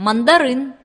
мандарин.